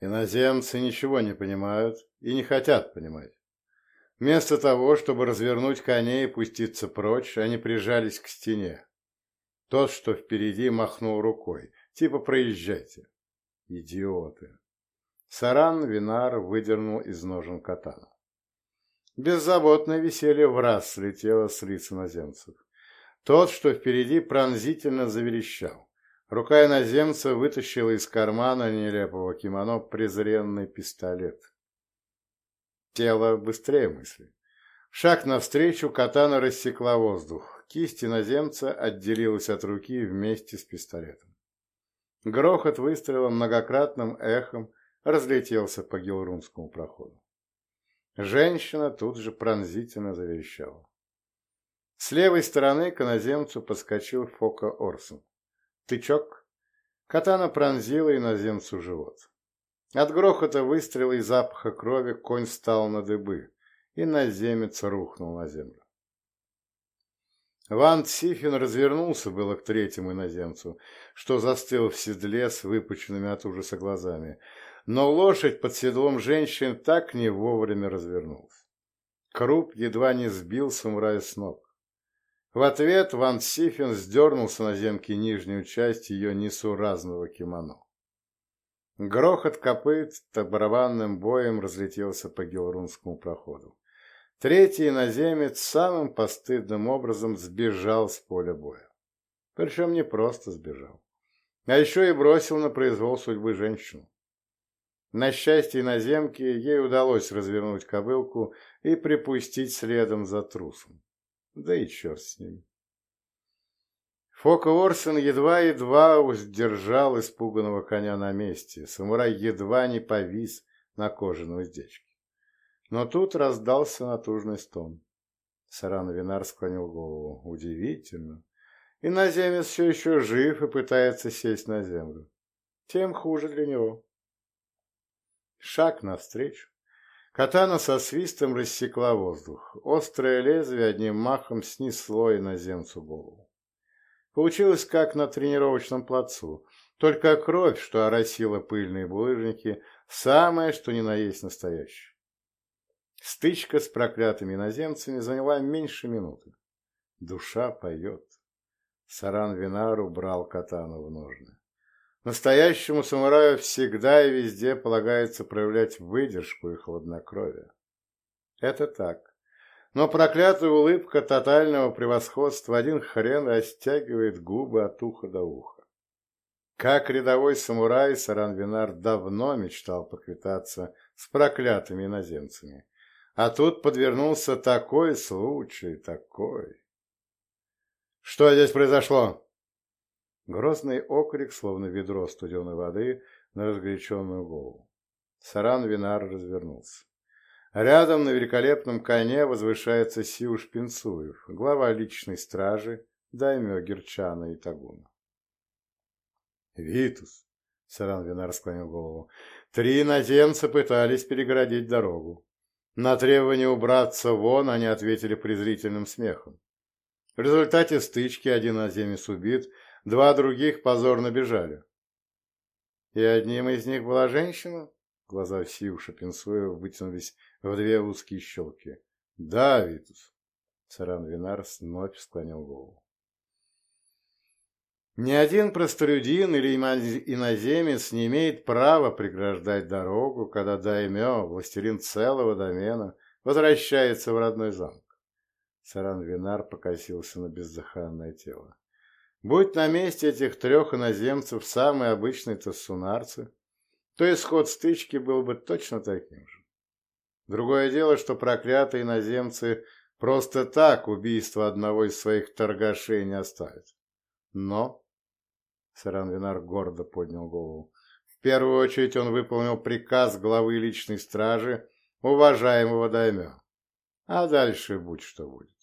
Иноземцы ничего не понимают и не хотят понимать. Вместо того, чтобы развернуть коней и пуститься прочь, они прижались к стене. Тот, что впереди, махнул рукой, типа «проезжайте». Идиоты. Саран Винар выдернул из ножен катана. Беззаботное веселье в раз слетело с лиц иноземцев. Тот, что впереди, пронзительно заверещал. Рука иноземца вытащила из кармана нелепого кимоно презренный пистолет. Тело быстрее мысли. Шаг навстречу, катана рассекла воздух. Кисть иноземца отделилась от руки вместе с пистолетом. Грохот выстрела многократным эхом разлетелся по гелрунскому проходу. Женщина тут же пронзительно заверещала. С левой стороны к иноземцу подскочил Фока Орсон. Тычок. Катана пронзила иноземцу живот. От грохота выстрела и запаха крови конь стал на дыбы, и иноземец рухнул на землю. Ван Цифин развернулся было к третьему иноземцу, что застыл в седле с выпученными от ужаса глазами, но лошадь под седлом женщин так не вовремя развернулась. Круп едва не сбил самурая с ног. В ответ Ван Сифин сдернул с наземки нижнюю часть ее несуразного кимоно. Грохот копыт барабанным боем разлетелся по гелрунскому проходу. Третий наземец самым постыдным образом сбежал с поля боя. Причем не просто сбежал, а еще и бросил на произвол судьбы женщину. На счастье наземки ей удалось развернуть кобылку и припустить следом за трусом. Да и черт с ним. Фока Орсон едва-едва удержал испуганного коня на месте. Самурай едва не повис на кожаной уздечке. Но тут раздался натужный стон. Саран Винар склонил голову. Удивительно. И наземец все еще жив и пытается сесть на землю. Тем хуже для него. Шаг навстречу. Катана со свистом рассекла воздух. Острое лезвие одним махом снесло иноземцу голову. Получилось как на тренировочном плацу, только кровь, что оросила пыльные булыжники, самое, что ни на есть настоящее. Стычка с проклятыми иноземцами заняла меньше минуты. Душа поет. Саран Винару брал катану в ножны. Настоящему самураю всегда и везде полагается проявлять выдержку и хладнокровие. Это так. Но проклятая улыбка тотального превосходства один хрен растягивает губы от уха до уха. Как рядовой самурай, Саранвинар давно мечтал поквитаться с проклятыми иноземцами. А тут подвернулся такой случай, такой. «Что здесь произошло?» Грозный окрик, словно ведро студеной воды, на разгоряченную голову. Саран Винар развернулся. Рядом на великолепном коне возвышается Сиуш Пинцуев, глава личной стражи, даймё Герчана и Тагуна. «Витус!» — Саран Винар склонил голову. «Три наземца пытались перегородить дорогу. На требование убраться вон они ответили презрительным смехом. В результате стычки один наземец убит, Два других позорно бежали. И одним из них была женщина? Глаза Сиуша Пинсуева вытянулись в две узкие щелки. Да, Витус. Саран Винар вновь склонил голову. Ни один простолюдин или иноземец не имеет права преграждать дорогу, когда даймё, властелин целого домена, возвращается в родной замок. Саран Винар покосился на бездыханное тело. Будь на месте этих трех иноземцев самые обычные тассунарцы, то исход стычки был бы точно таким же. Другое дело, что проклятые иноземцы просто так убийство одного из своих торгашей не оставят. Но, Саранвинар гордо поднял голову, в первую очередь он выполнил приказ главы личной стражи, уважаемого даймё. А дальше будь что будет.